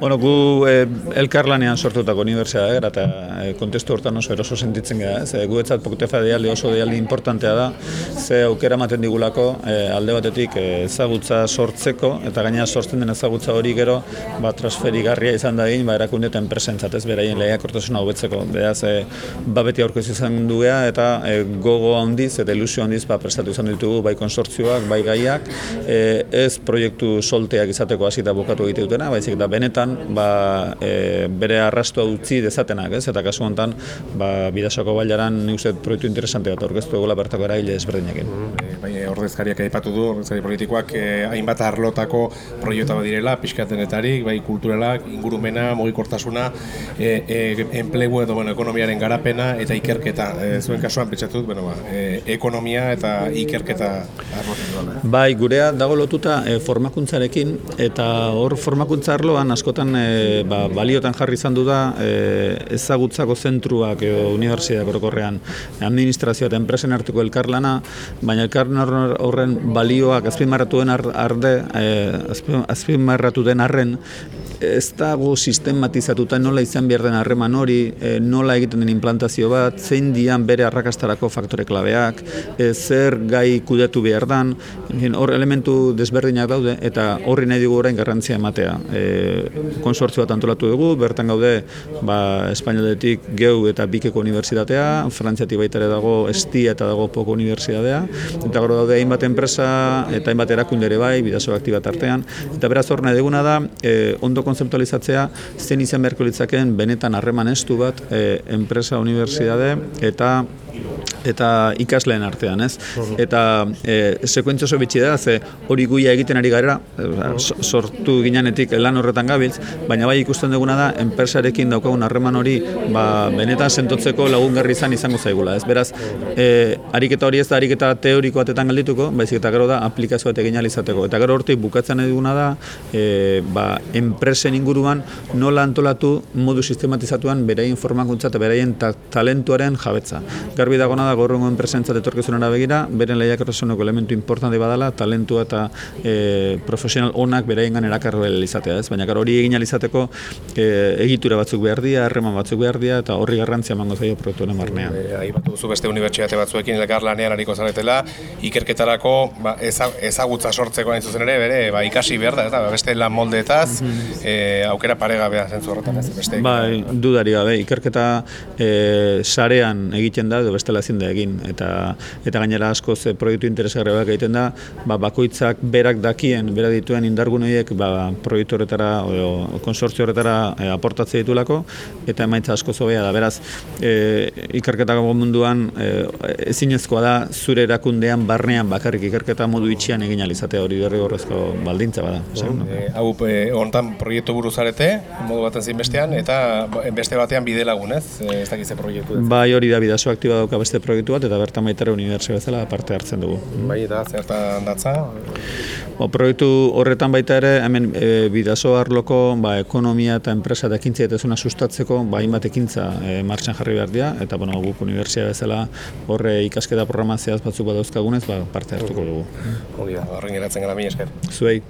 Bueno, gu e, elkarlanean sortutako unibertsitatea gara eta e, kontestu hortan oso eroso sentitzen gara, ez? E, guetzat Poktefa deialdi oso deialdi importantea da, ze aukera ematen digulako e, alde batetik e, ezagutza sortzeko eta gainera sortzen den ezagutza hori gero ba, transferigarria izan da egin, ba, erakunde eta enpresentzat, ez beraien lehiakortasuna hobetzeko. Beraz, e, ba beti aurkez izan duea eta e, gogo handiz eta ilusio handiz ba, prestatu izan ditugu bai konsortzioak, bai gaiak, e, ez proiektu solteak izateko hasi eta bukatu egite dutena, baizik eta benetan ba, e, bere arrastua utzi dezatenak, ez? Eta kasu hontan, ba Bidasoko bailaran ni uste proiektu interesante bat aurkeztu egula bertako eraile ezberdinekin. Mm, bai, ordezkariak aipatu du, ordezkari politikoak eh, hainbat arlotako proiektu bat direla, pixkatenetarik, bai kulturalak, ingurumena, mugikortasuna, e, e, enplegu edo bueno, ekonomiaren garapena eta ikerketa. E, zuen kasuan pentsatut, bueno, ba, e, ekonomia eta ikerketa arlotan Bai, gurea dago lotuta e, formakuntzarekin eta hor formakuntza arloan askotan askotan e, ba, baliotan jarri izan du da e, ezagutzako zentruak edo unibertsitateak orokorrean administrazioa eta enpresen arteko elkarlana, baina elkarlan horren balioak azpimarratu den arde, e, azpimarratu den arren, ez dago sistematizatuta nola izan behar den harreman hori, nola egiten den implantazio bat, zein dian bere arrakastarako faktore klabeak, zer gai kudatu behar dan, hor elementu desberdinak daude, eta horri nahi dugu orain garrantzia ematea. E, konsortzio bat antolatu dugu, bertan gaude ba, Espainoletik geu eta bikeko unibertsitatea, Frantziatik baita ere dago Estia eta dago Poko unibertsitatea, eta gero daude hainbat enpresa eta hainbat erakundere bai, bidazo aktibat artean, eta beraz hor nahi duguna da, e, ondo konzeptualizatzea, zen izan beharko litzakeen benetan harreman estu bat, e, enpresa, unibertsitate eta eta ikasleen artean, ez? Eta e, sekuentzio oso bitxi da, ze hori guia egiten ari gara, e, sortu ginenetik lan horretan gabiltz, baina bai ikusten duguna da, enpresarekin daukagun harreman hori, ba, benetan sentotzeko lagungarri izan izango zaigula, ez? Beraz, e, ariketa hori ez da ariketa teoriko batetan galdituko, baizik eta gero da aplikazio bat egin izateko. Eta gero hortik bukatzen duguna da, e, ba, enpresen inguruan nola antolatu modu sistematizatuan beraien formakuntza eta beraien talentuaren jabetza. Garbi dagona da gorrungo enpresentzat etorkizunera begira, beren lehiak elementu importante badala, talentua eta e, profesional onak beraien erakarro izatea, ez? Baina hori egin izateko e, egitura batzuk behar dira, harreman batzuk behar dira, eta horri garrantzia emango zaio proiektu honen barnean. E, Ahi batu duzu beste unibertsitate batzuekin elkar lanean hariko zaretela, ikerketarako ba, ezagutza sortzeko nahi zuzen ere, bere, ba, ikasi behar da, eta, ba, beste lan moldeetaz, e, aukera paregabea zentzu horretan ez, beste. Bai, dudari gabe, ikerketa e, sarean egiten da, edo bestela ezin da egin eta eta gainera asko ze proiektu interesgarriak egiten da, ba, bakoitzak berak dakien, bera dituen indargun horiek ba, proiektu horretara o konsortzio horretara e, aportatze ditulako eta emaitza asko zobea da. Beraz, e, ikerketako munduan e, ezinezkoa da zure erakundean barnean bakarrik ikerketa modu itxian egin alizatea hori derri horrezko baldintza bada. E, hau e, hontan proiektu buruzarete, modu baten zein bestean, eta beste batean bide lagun, ez? Ez dakize proiektu. Bai hori da bidazo aktiba dauka beste proiektu bat, eta bertan baitare unibertsio bezala parte hartzen dugu. Bai, eta zertan datza? Bo, proiektu horretan baita ere, hemen e, bidazo arloko ba, ekonomia eta enpresa da ekintzia eta sustatzeko, ba, hainbat ekintza e, martxan jarri behar dira, eta bueno, guk unibertsia bezala horre ikasketa programazioaz batzuk badauzkagunez, ba, parte hartuko dugu. Hori da, horren geratzen gara mi esker. Zuei.